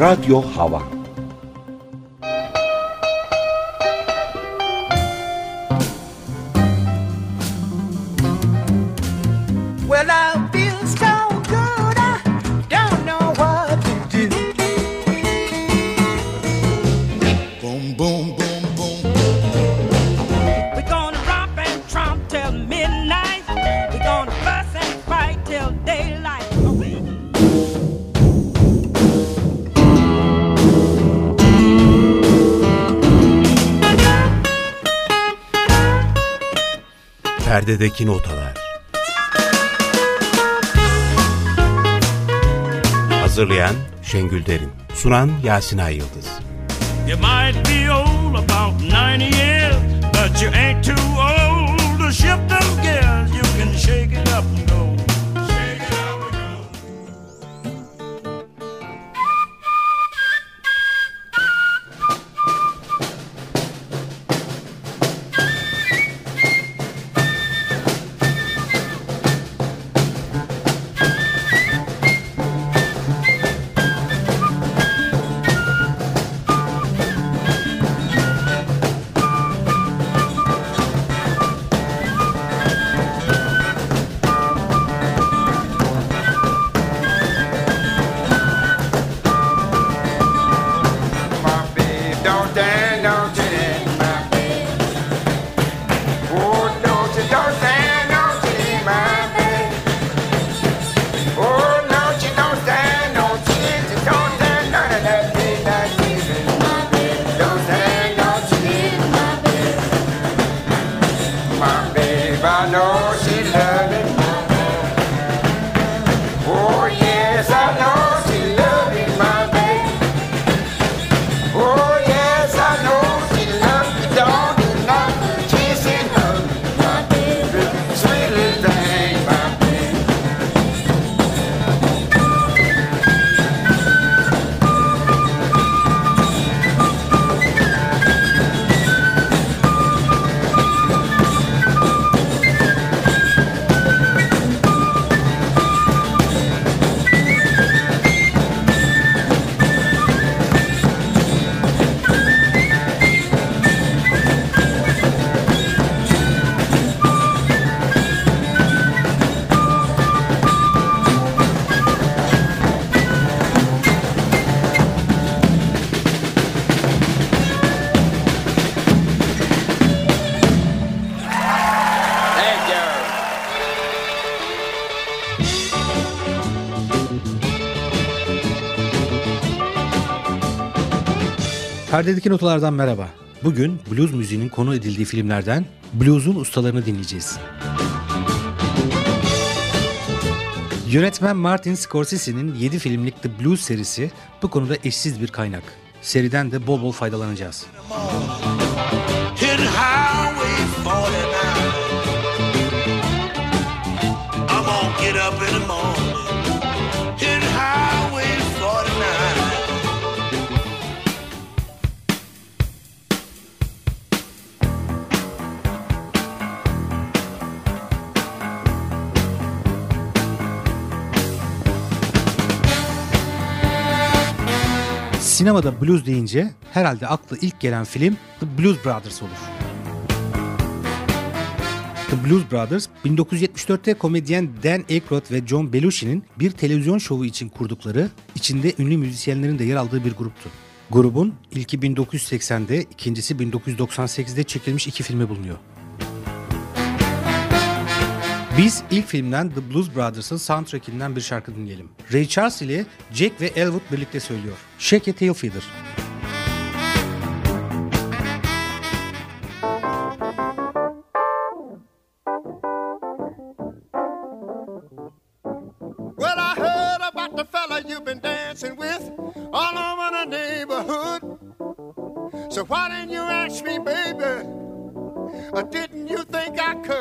Radyo Hava Perdedeki notalar. Hazırlayan Şengül Derin. Sunan Yasin Ay Yıldız. You might be old, about 90 years, My babe, I know Perdedeki notalardan merhaba. Bugün blues müziğinin konu edildiği filmlerden blues'un ustalarını dinleyeceğiz. Yönetmen Martin Scorsese'nin 7 filmlik The Blues serisi bu konuda eşsiz bir kaynak. Seriden de bol bol faydalanacağız. Sinemada blues deyince herhalde akla ilk gelen film The Blues Brothers olur. The Blues Brothers 1974'te komedyen Dan Aykroyd ve John Belushi'nin bir televizyon şovu için kurdukları, içinde ünlü müzisyenlerin de yer aldığı bir gruptu. Grubun ilki 1980'de, ikincisi 1998'de çekilmiş iki filmi bulunuyor. Biz ilk filmden The Blues Brothers'ın soundtrackinden bir şarkı dinleyelim. Ray Charles ile Jack ve Elwood birlikte söylüyor. Shake a Tail. So why didn't you ask me, baby? Or didn't you think I could?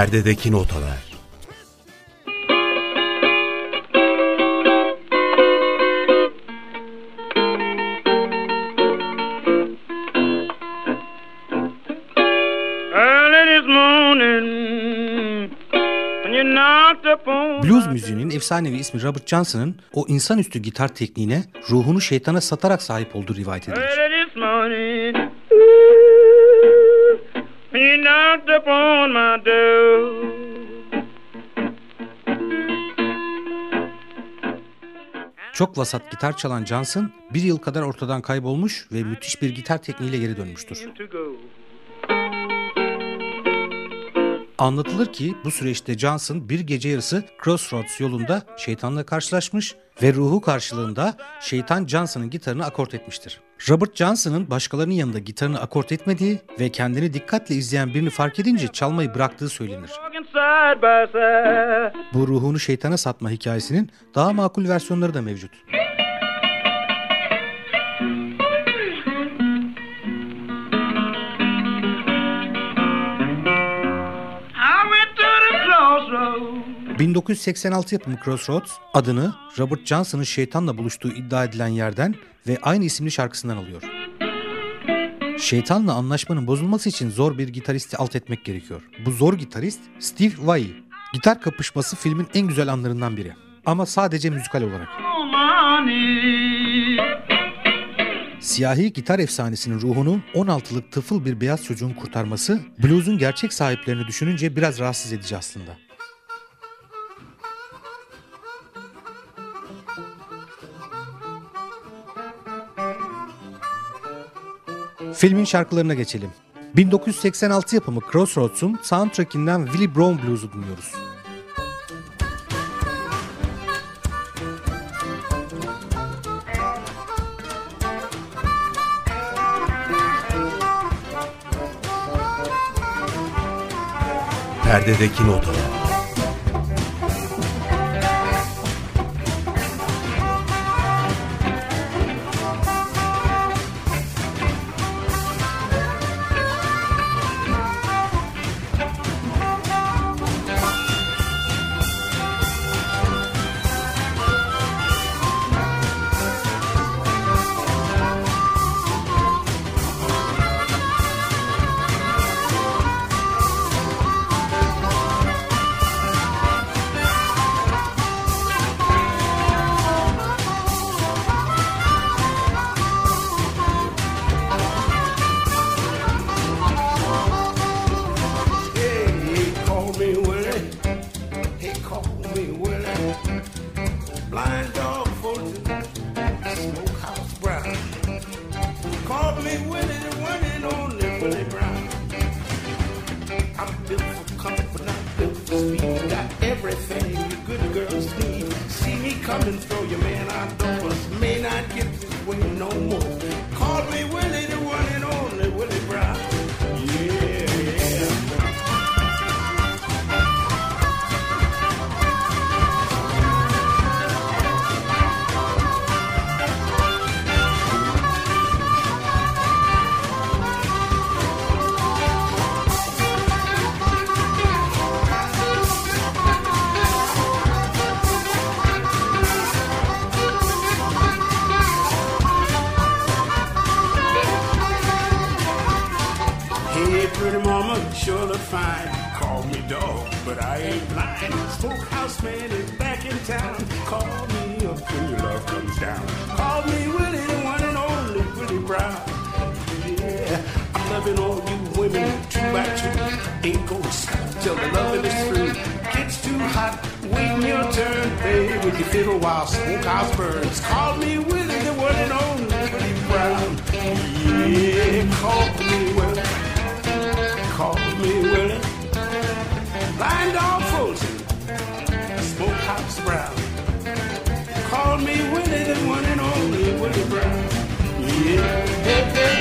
Perdedeki notalar. Early this morning, when you knocked upon Blues müziğinin efsanevi ismi Robert Johnson'ın o insanüstü gitar tekniğine ruhunu şeytana satarak sahip olduğu rivayet edilir. Knocked upon my door. Çok vasat gitar çalan Johnson bir yıl kadar ortadan kaybolmuş ve müthiş bir gitar tekniğiyle geri dönmüştür. Anlatılır ki bu süreçte Johnson bir gece yarısı Crossroads yolunda şeytanla karşılaşmış ve ruhu karşılığında şeytan Johnson'ın gitarını akort etmiştir. Robert Johnson'ın başkalarının yanında gitarını akort etmediği ve kendini dikkatle izleyen birini fark edince çalmayı bıraktığı söylenir. Bu ruhunu şeytana satma hikayesinin daha makul versiyonları da mevcut. 1986 yapımı Crossroads adını Robert Johnson'ın şeytanla buluştuğu iddia edilen yerden ve aynı isimli şarkısından alıyor. Şeytanla anlaşmanın bozulması için zor bir gitaristi alt etmek gerekiyor. Bu zor gitarist Steve Vai. Gitar kapışması filmin en güzel anlarından biri. Ama sadece müzikal olarak. Siyahi gitar efsanesinin ruhunu 16'lık tıfıl bir beyaz çocuğun kurtarması blues'un gerçek sahiplerini düşününce biraz rahatsız edici aslında. Filmin şarkılarına geçelim. 1986 yapımı Crossroads'un soundtrackinden Willie Brown Blues'u dinliyoruz. Perdedeki notalar. Pretty mama, sure look fine. Call me dog, but I ain't blind. Smokehouse man is back in town. Call me up when your love comes down. Call me Willie, the one and only Willie Brown. Yeah, I'm loving all you women two by two. Ain't gonna stop till the loving is through. Gets too hot, waiting your turn. Hey, with your fiddle while smokehouse burns. Call me Willie, the one and only Willie Brown. Yeah, call me Willie call me Willie. Blind dog Fulton, Smokehouse Brown. Call me Willie, the one and only Willie Brown. Yeah.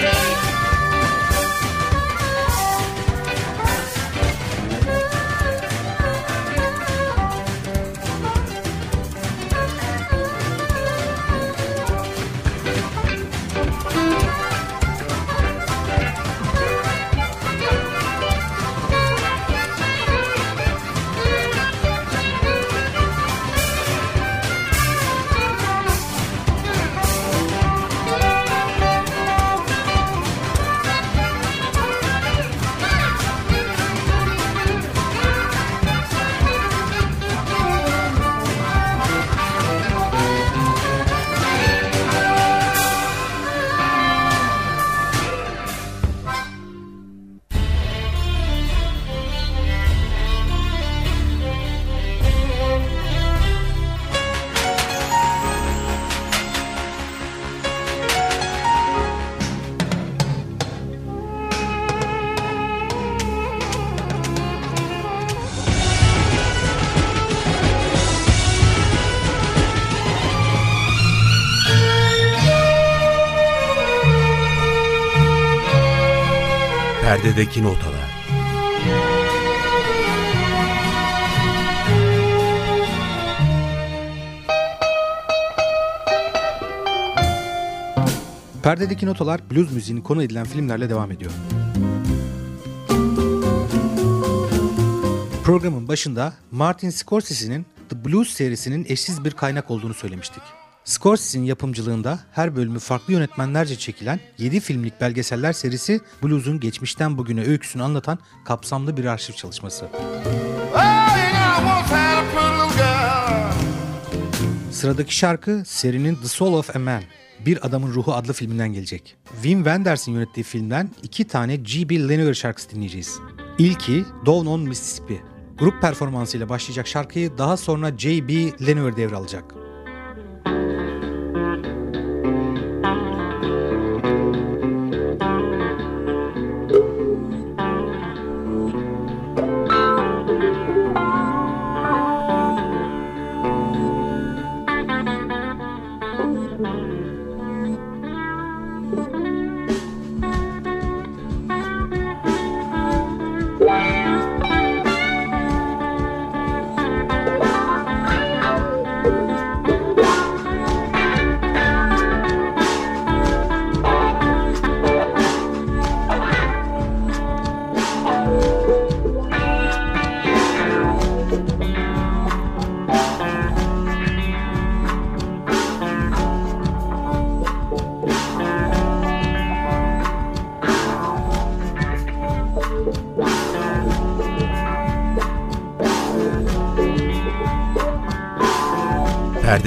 Perdedeki notalar. Perdedeki notalar blues müziğini konu edilen filmlerle devam ediyor. Programın başında Martin Scorsese'nin The Blues serisinin eşsiz bir kaynak olduğunu söylemiştik. Scorsese'nin yapımcılığında her bölümü farklı yönetmenlerce çekilen 7 filmlik belgeseller serisi blues'un geçmişten bugüne öyküsünü anlatan kapsamlı bir arşiv çalışması. Sıradaki şarkı serinin The Soul of a Man, Bir Adamın Ruhu adlı filminden gelecek. Wim Wenders'in yönettiği filmden iki tane G.B. Lanier şarkısı dinleyeceğiz. İlki Down on Mississippi. Grup performansıyla başlayacak şarkıyı daha sonra J.B. Lanier devralacak.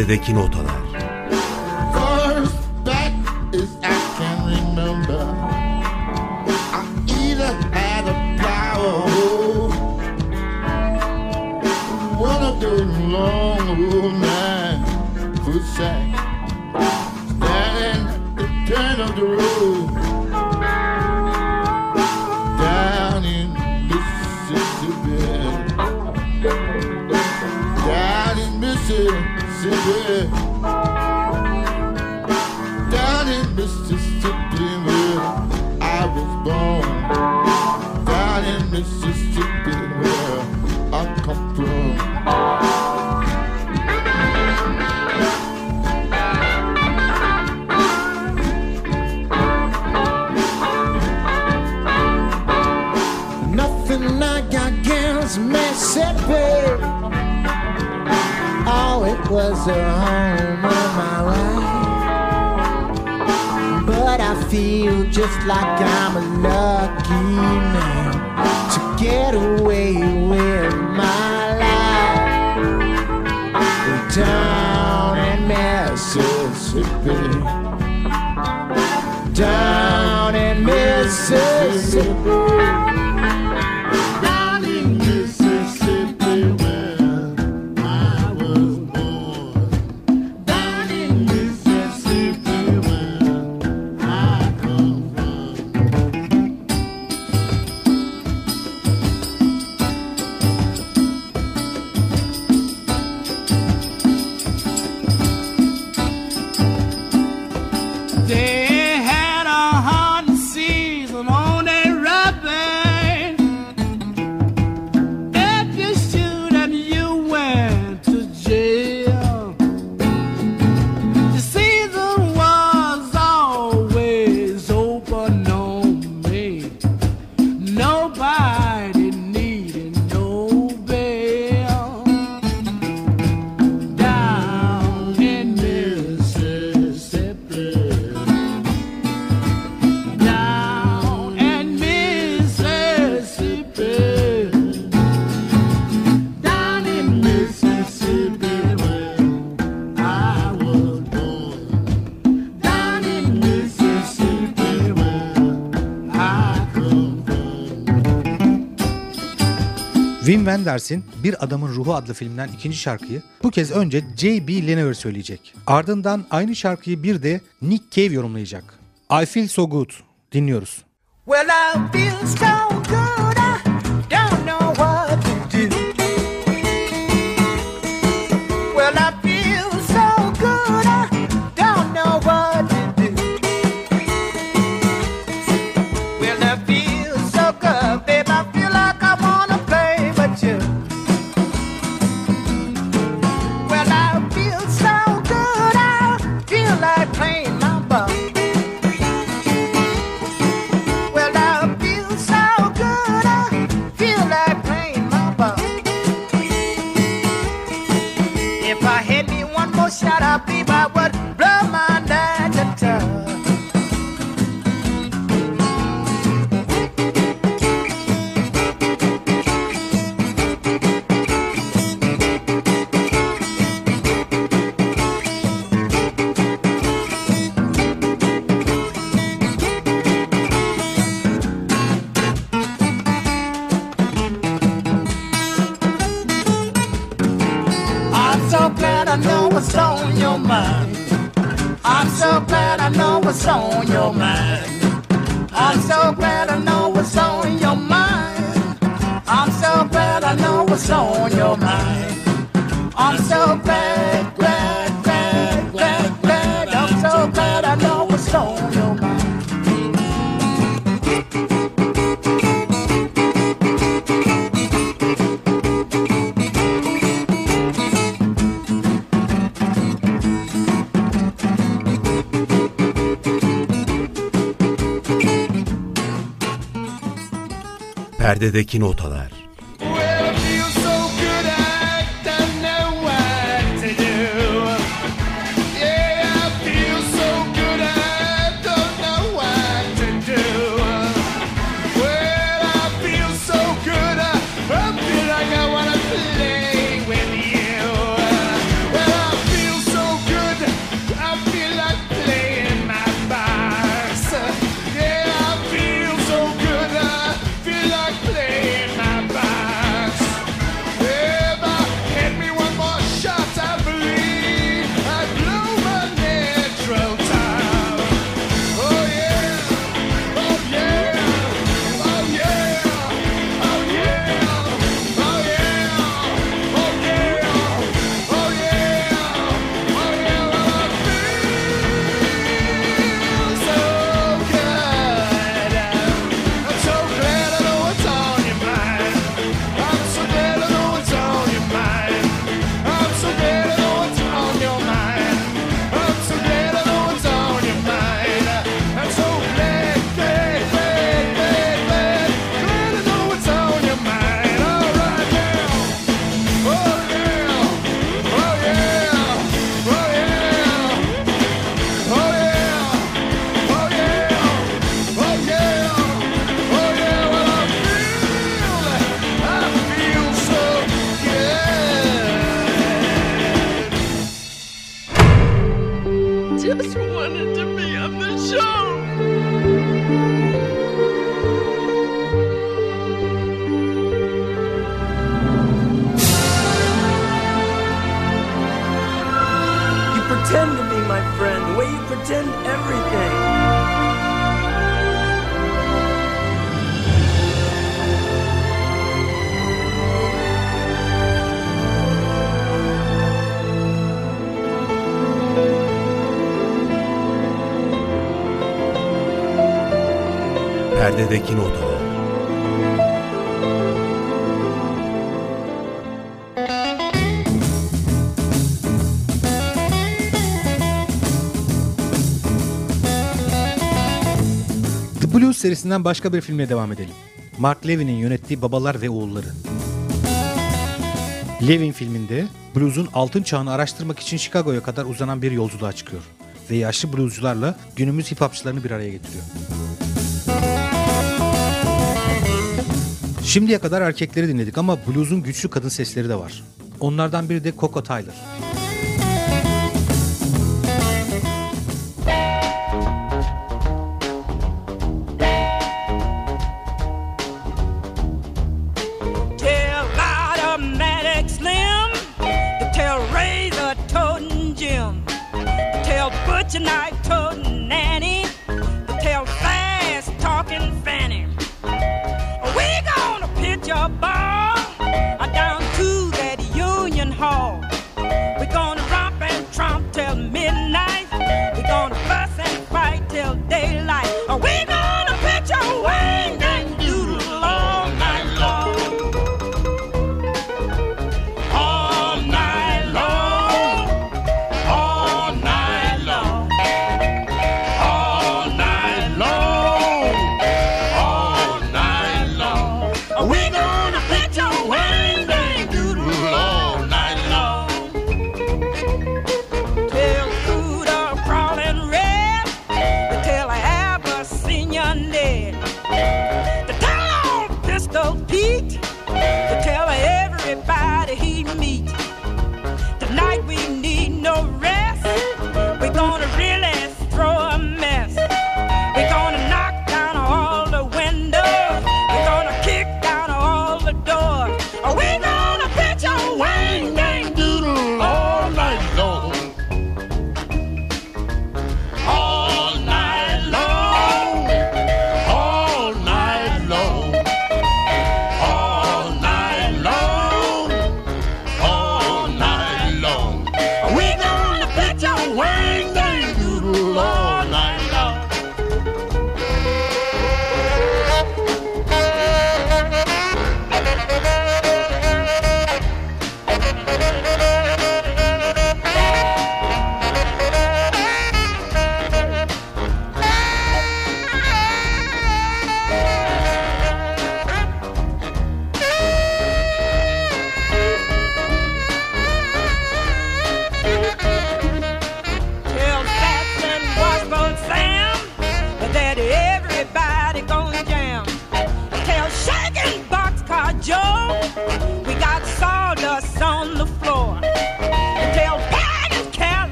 At the turn of the road. Down in Mississippi where I was born. Down in Mississippi was the home of my life. But I feel just like I'm a lucky man to get away with my life. Down in Mississippi. Down in Mississippi. Wim Wenders'in Bir Adamın Ruhu adlı filmden ikinci şarkıyı bu kez önce J.B. Lanier söyleyecek. Ardından aynı şarkıyı bir de Nick Cave yorumlayacak. I Feel So Good dinliyoruz. Well, I feel so Perdedeki notalar. just wanted to be on the show. You pretend to be my friend, the way you pretend everything. Perdedeki Notalar The Blues serisinden başka bir filmle devam edelim. Mark Levin'in yönettiği Babalar ve Oğulları. Levin filminde blues'un altın çağını araştırmak için Chicago'ya kadar uzanan bir yolculuğa çıkıyor ve yaşlı bluescularla günümüz hip hopçılarını bir araya getiriyor. Şimdiye kadar erkekleri dinledik ama bluzun güçlü kadın sesleri de var. Onlardan biri de Coco Tyler.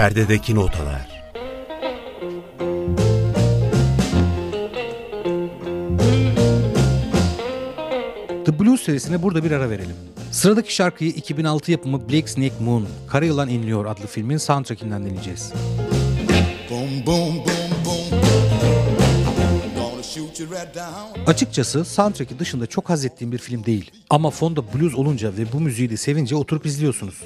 perdedeki notalar. The Blues serisine burada bir ara verelim. Sıradaki şarkıyı 2006 yapımı Black Snake Moon, Karayılan İnliyor adlı filmin soundtrackinden dinleyeceğiz. Boom, boom, boom, boom. Açıkçası soundtrack'i dışında çok haz ettiğim bir film değil. Ama fonda blues olunca ve bu müziği de sevince oturup izliyorsunuz.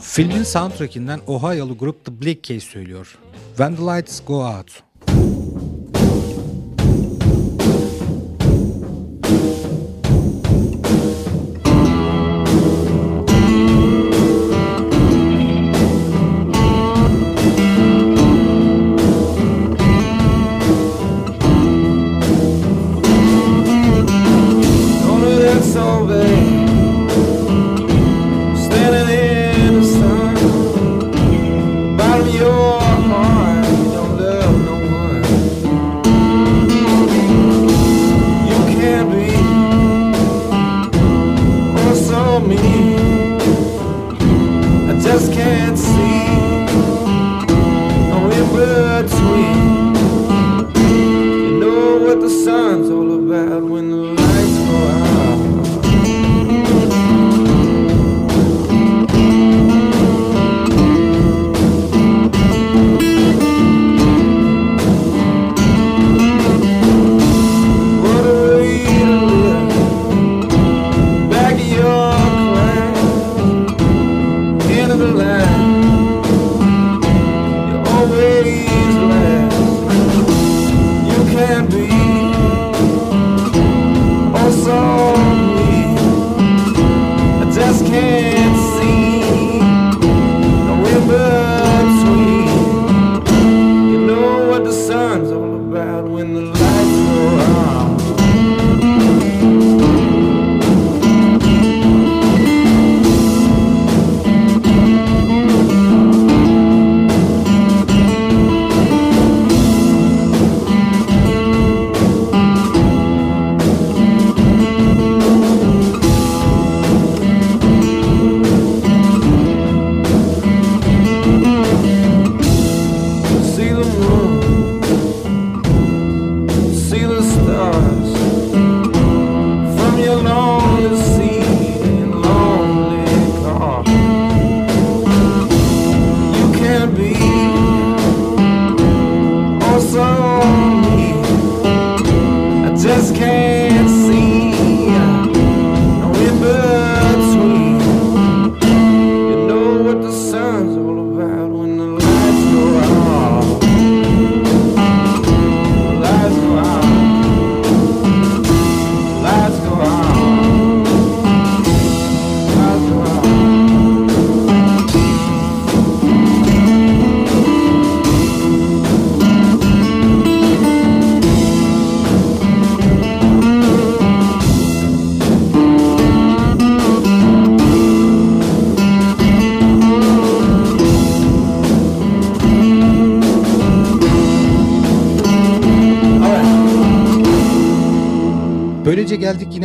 Filmin soundtrackinden Ohio'lu grup The Black Keys söylüyor. When the Lights Go Out.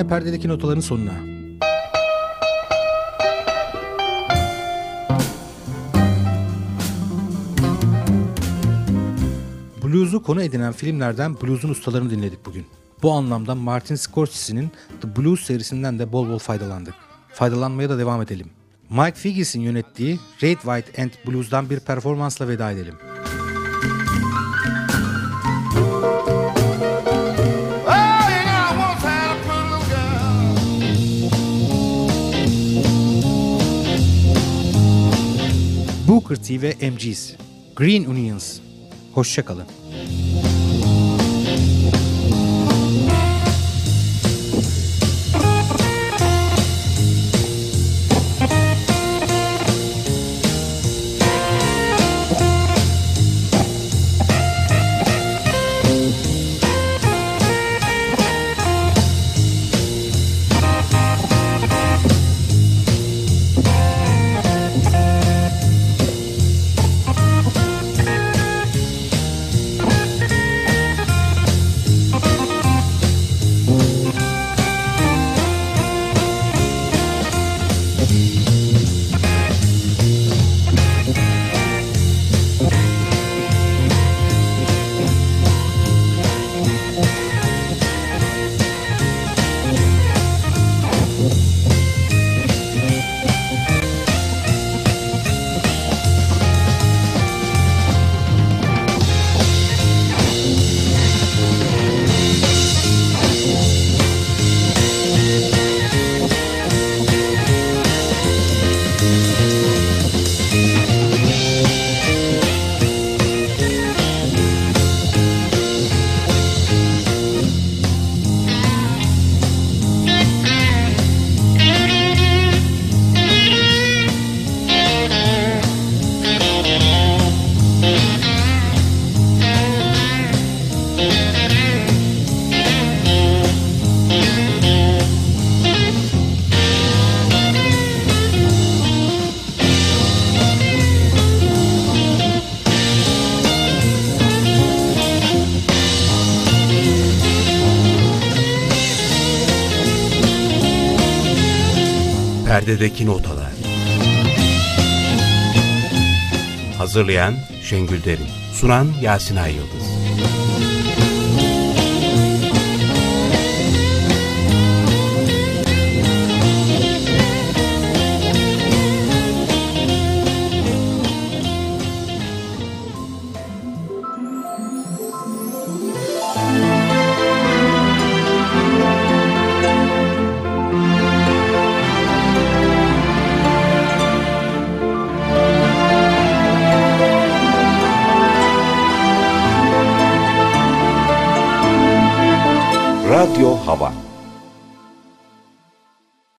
perdedeki notaların sonuna. Blues'u konu edinen filmlerden blues'un ustalarını dinledik bugün. Bu anlamda Martin Scorsese'nin The Blues serisinden de bol bol faydalandık. Faydalanmaya da devam edelim. Mike Figgis'in yönettiği Red, White and Blues'dan bir performansla veda edelim. Booker T ve MG's Green Onions. Hoşçakalın. Perdedeki notalar. Hazırlayan Şengül Derin. Sunan Yasin Ay Yıldız. Radyo Hava